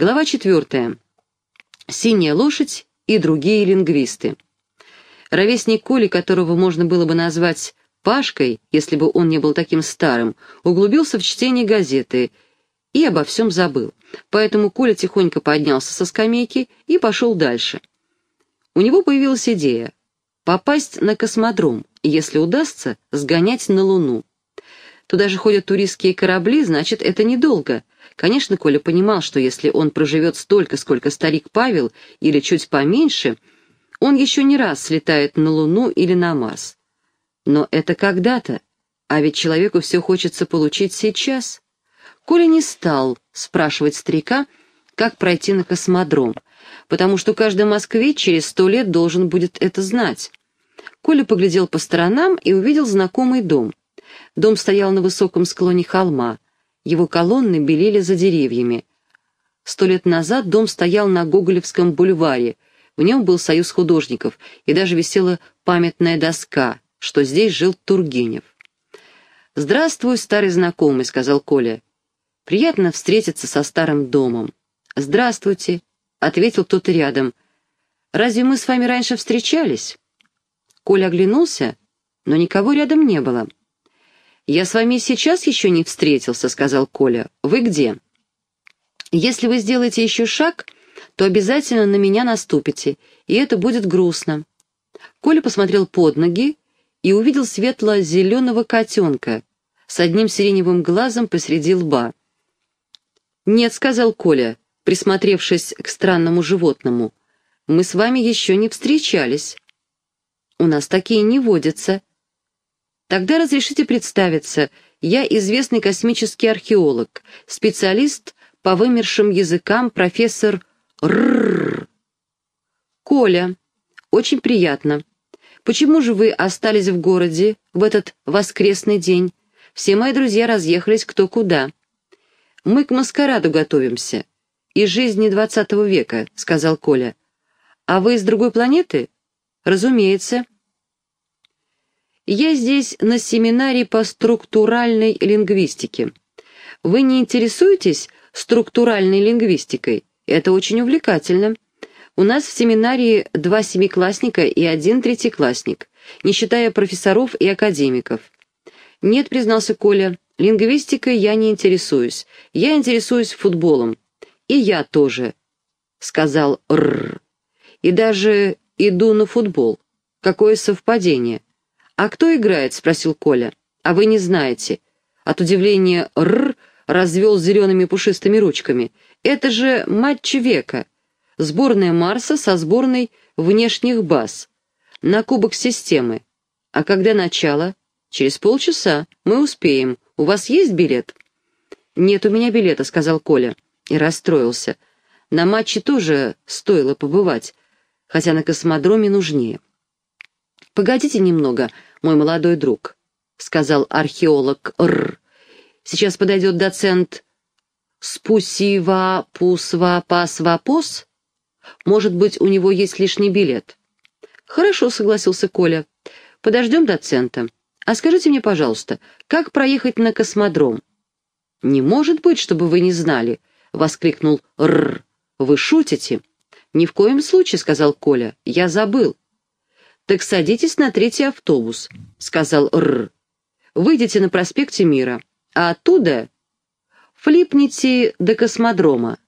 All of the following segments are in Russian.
Глава четвертая. Синяя лошадь и другие лингвисты. Ровесник Коли, которого можно было бы назвать Пашкой, если бы он не был таким старым, углубился в чтение газеты и обо всем забыл. Поэтому Коля тихонько поднялся со скамейки и пошел дальше. У него появилась идея — попасть на космодром, если удастся, сгонять на Луну. Туда же ходят туристские корабли, значит, это недолго. Конечно, Коля понимал, что если он проживет столько, сколько старик Павел, или чуть поменьше, он еще не раз слетает на Луну или на Марс. Но это когда-то, а ведь человеку все хочется получить сейчас. Коля не стал спрашивать старика, как пройти на космодром, потому что каждый москвич через сто лет должен будет это знать. Коля поглядел по сторонам и увидел знакомый дом. Дом стоял на высоком склоне холма. Его колонны белели за деревьями. Сто лет назад дом стоял на Гоголевском бульваре. В нем был союз художников, и даже висела памятная доска, что здесь жил Тургенев. «Здравствуй, старый знакомый», — сказал Коля. «Приятно встретиться со старым домом». «Здравствуйте», — ответил кто-то рядом. «Разве мы с вами раньше встречались?» Коля оглянулся, но никого рядом не было. «Я с вами сейчас еще не встретился», — сказал Коля. «Вы где?» «Если вы сделаете еще шаг, то обязательно на меня наступите, и это будет грустно». Коля посмотрел под ноги и увидел светло-зеленого котенка с одним сиреневым глазом посреди лба. «Нет», — сказал Коля, присмотревшись к странному животному, — «мы с вами еще не встречались». «У нас такие не водятся», Тогда разрешите представиться. Я известный космический археолог, специалист по вымершим языкам, профессор Рррр. Коля. Очень приятно. Почему же вы остались в городе в этот воскресный день? Все мои друзья разъехались кто куда. Мы к маскараду готовимся. Из жизни двадцатого века, сказал Коля. А вы из другой планеты? Разумеется. Я здесь на семинаре по структуральной лингвистике. Вы не интересуетесь структуральной лингвистикой? Это очень увлекательно. У нас в семинарии два семиклассника и один третьеклассник, не считая профессоров и академиков. Нет, признался Коля, лингвистикой я не интересуюсь. Я интересуюсь футболом. И я тоже, сказал Р. И даже иду на футбол. Какое совпадение. «А кто играет?» — спросил Коля. «А вы не знаете». От удивления Р развел зелеными пушистыми ручками. «Это же матч века. Сборная Марса со сборной внешних баз. На кубок системы. А когда начало?» «Через полчаса. Мы успеем. У вас есть билет?» «Нет у меня билета», — сказал Коля. И расстроился. На матче тоже стоило побывать, хотя на космодроме нужнее. «Погодите немного», мой молодой друг», — сказал археолог Р. «Сейчас подойдет доцент Спусива Пусва Пасвапос. Может быть, у него есть лишний билет». «Хорошо», — согласился Коля. «Подождем доцента. А скажите мне, пожалуйста, как проехать на космодром?» «Не может быть, чтобы вы не знали», — воскликнул Р. «Вы шутите?» «Ни в коем случае», — сказал Коля. «Я забыл». «Так садитесь на третий автобус», — сказал Р. «Выйдите на проспекте Мира, а оттуда флипните до космодрома».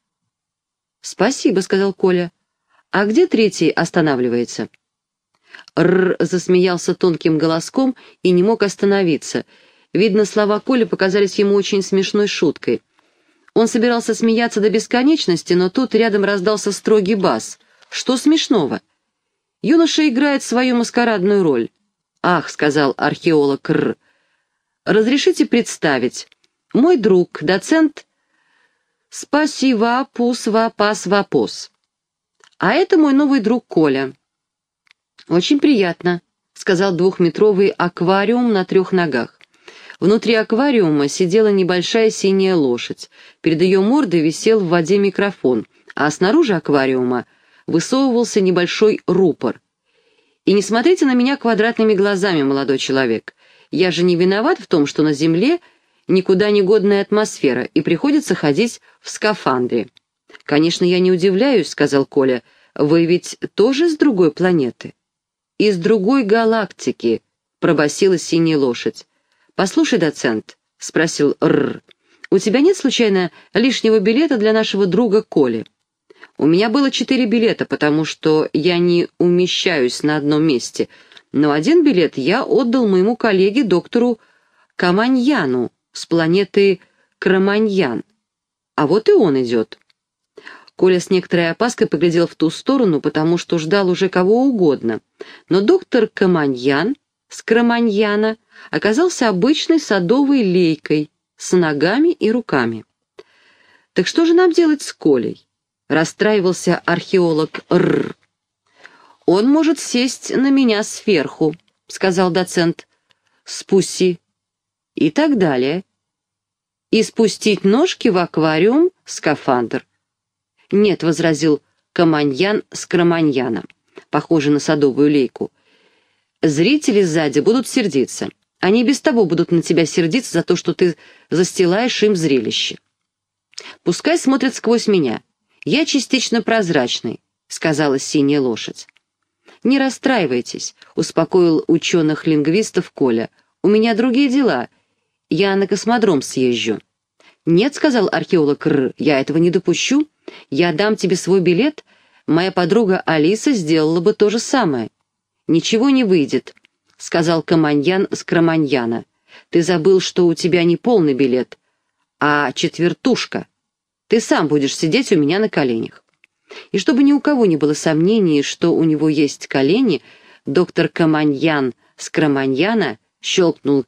«Спасибо», — сказал Коля. «А где третий останавливается?» Р засмеялся тонким голоском и не мог остановиться. Видно, слова Коли показались ему очень смешной шуткой. Он собирался смеяться до бесконечности, но тут рядом раздался строгий бас. «Что смешного?» Юноша играет свою маскарадную роль. «Ах», — сказал археолог Р. «Разрешите представить. Мой друг, доцент Спасива Пусва Пас Вапос. А это мой новый друг Коля». «Очень приятно», — сказал двухметровый аквариум на трех ногах. Внутри аквариума сидела небольшая синяя лошадь. Перед ее мордой висел в воде микрофон, а снаружи аквариума — высовывался небольшой рупор. «И не смотрите на меня квадратными глазами, молодой человек. Я же не виноват в том, что на Земле никуда не годная атмосфера, и приходится ходить в скафандре. «Конечно, я не удивляюсь», — сказал Коля. «Вы ведь тоже с другой планеты?» «Из другой галактики», — пробасила синяя лошадь. «Послушай, доцент», — спросил Р. «у тебя нет, случайно, лишнего билета для нашего друга Коли?» «У меня было четыре билета, потому что я не умещаюсь на одном месте, но один билет я отдал моему коллеге доктору Каманьяну с планеты Краманьян. А вот и он идет». Коля с некоторой опаской поглядел в ту сторону, потому что ждал уже кого угодно. Но доктор Каманьян с Краманьяна оказался обычной садовой лейкой с ногами и руками. «Так что же нам делать с Колей?» — расстраивался археолог Р. «Он может сесть на меня сверху», — сказал доцент. «Спуси». И так далее. И спустить ножки в аквариум скафандр. «Нет», — возразил Каманьян с Краманьяном, похожий на садовую лейку. «Зрители сзади будут сердиться. Они без того будут на тебя сердиться за то, что ты застилаешь им зрелище. Пускай смотрят сквозь меня. Я частично прозрачный», — сказала синяя лошадь. «Не расстраивайтесь», — успокоил ученых-лингвистов Коля. «У меня другие дела. Я на космодром съезжу». «Нет», — сказал археолог Р, — «я этого не допущу. Я дам тебе свой билет. Моя подруга Алиса сделала бы то же самое». «Ничего не выйдет», — сказал Каманьян с Краманьяна. «Ты забыл, что у тебя не полный билет, а четвертушка. Ты сам будешь сидеть у меня на коленях». И чтобы ни у кого не было сомнений, что у него есть колени, доктор Каманьян с Краманьяна щелкнул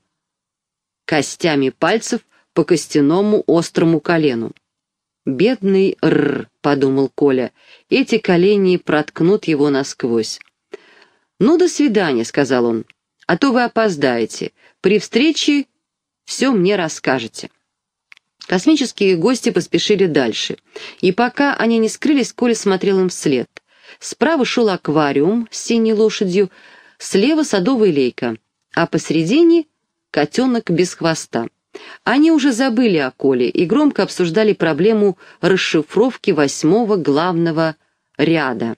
костями пальцев по костяному острому колену. «Бедный Р», — подумал Коля, — «эти колени проткнут его насквозь». «Ну, до свидания», — сказал он, — «а то вы опоздаете. При встрече все мне расскажете». Космические гости поспешили дальше, и пока они не скрылись, Коля смотрел им вслед. Справа шел аквариум с синей лошадью, слева садовая лейка, а посередине — котенок без хвоста. Они уже забыли о Коле и громко обсуждали проблему расшифровки восьмого главного ряда.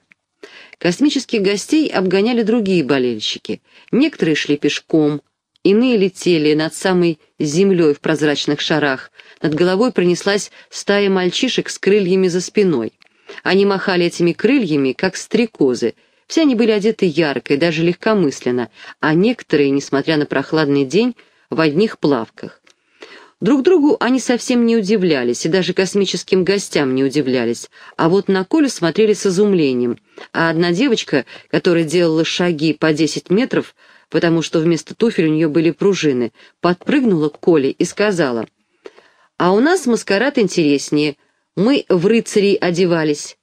Космических гостей обгоняли другие болельщики. Некоторые шли пешком, иные летели над самой землей в прозрачных шарах. Над головой пронеслась стая мальчишек с крыльями за спиной. Они махали этими крыльями, как стрекозы. Все они были одеты ярко и даже легкомысленно, а некоторые, несмотря на прохладный день, в одних плавках. Друг другу они совсем не удивлялись, и даже космическим гостям не удивлялись, а вот на Колю смотрели с изумлением, а одна девочка, которая делала шаги по 10 метров, потому что вместо туфель у нее были пружины, подпрыгнула к Коле и сказала, «А у нас маскарад интереснее, мы в рыцарей одевались».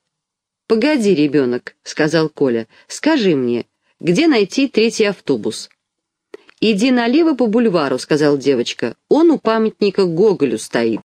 «Погоди, ребенок», — сказал Коля, — «скажи мне, где найти третий автобус?» «Иди налево по бульвару», — сказал девочка. «Он у памятника Гоголю стоит».